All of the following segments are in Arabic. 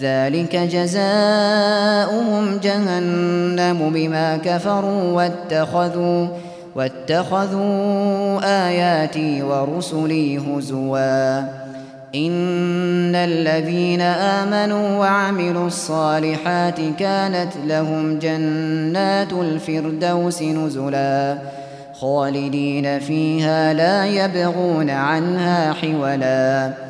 ذلك جزاؤهم جهنم بما كفروا واتخذوا واتخذوا آياتي ورسلي هزوا. إن الذين آمنوا وعملوا الصالحات كانت لهم جنات الفردوس نزلا. خالدين فيها لا يبغون عنها حولاً.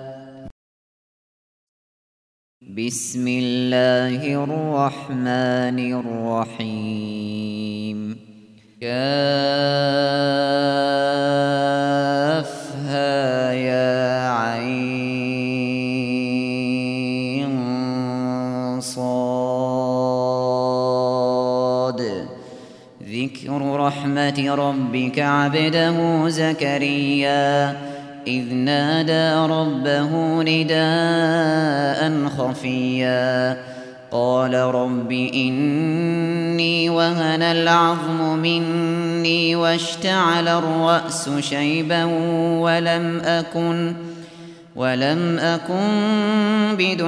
بسم اللہ الرحمن الرحیم کافها یا عین صاد. ذکر رحمت ربک عبده زکریہ إذ نادى ربه نداء خفيا. قال رب إني وهن العظم مني واشتعل الرأس شيبا ولم أكن ولم أكن بدعائك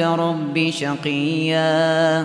رب شقيا.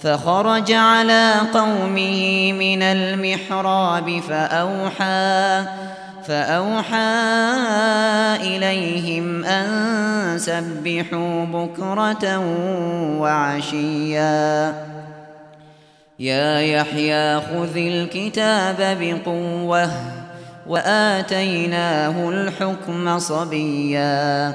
فخرج على قومه من المحراب فأوحى فأوحى إليهم أن سبحوا بكرة وعشيا. يا يحيى خذ الكتاب بقوة وآتيناه الحكم صبيا.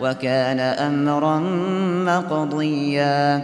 وكان أمرا مقضيا.